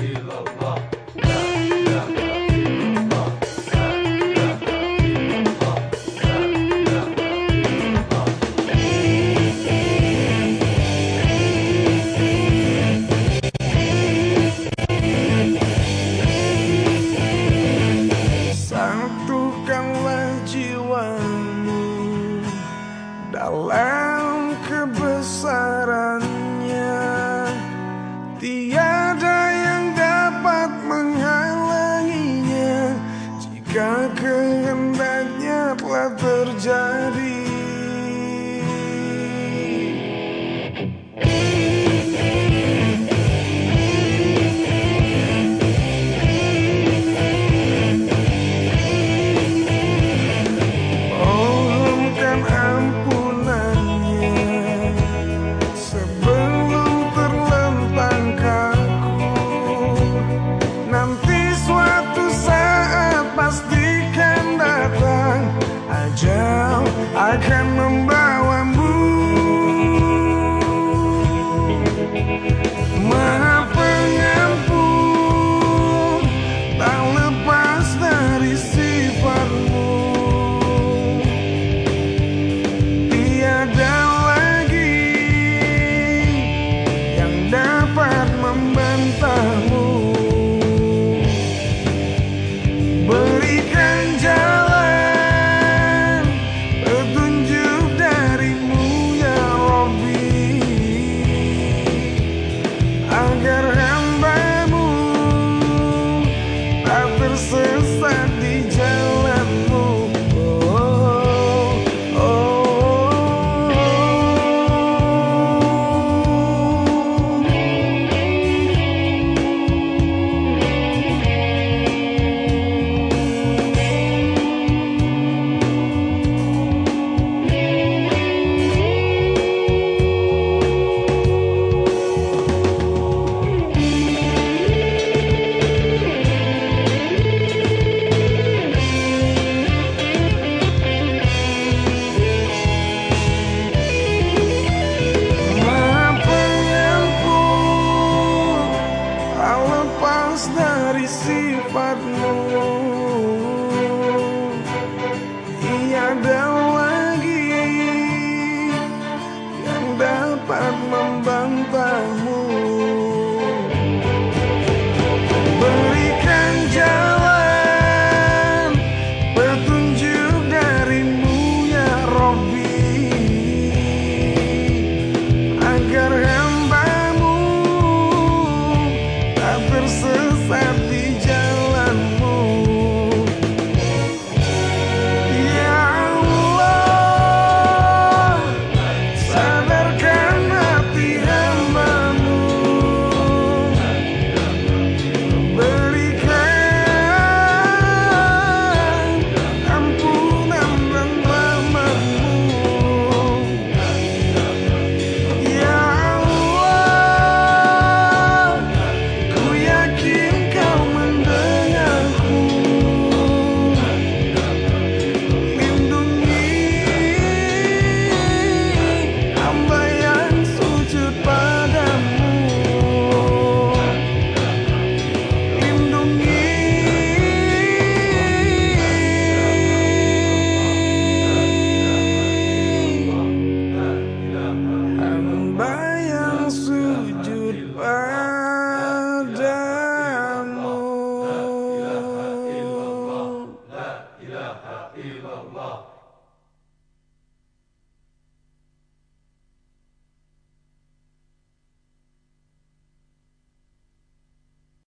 Hello. I can remember 十三弟 e se farnou.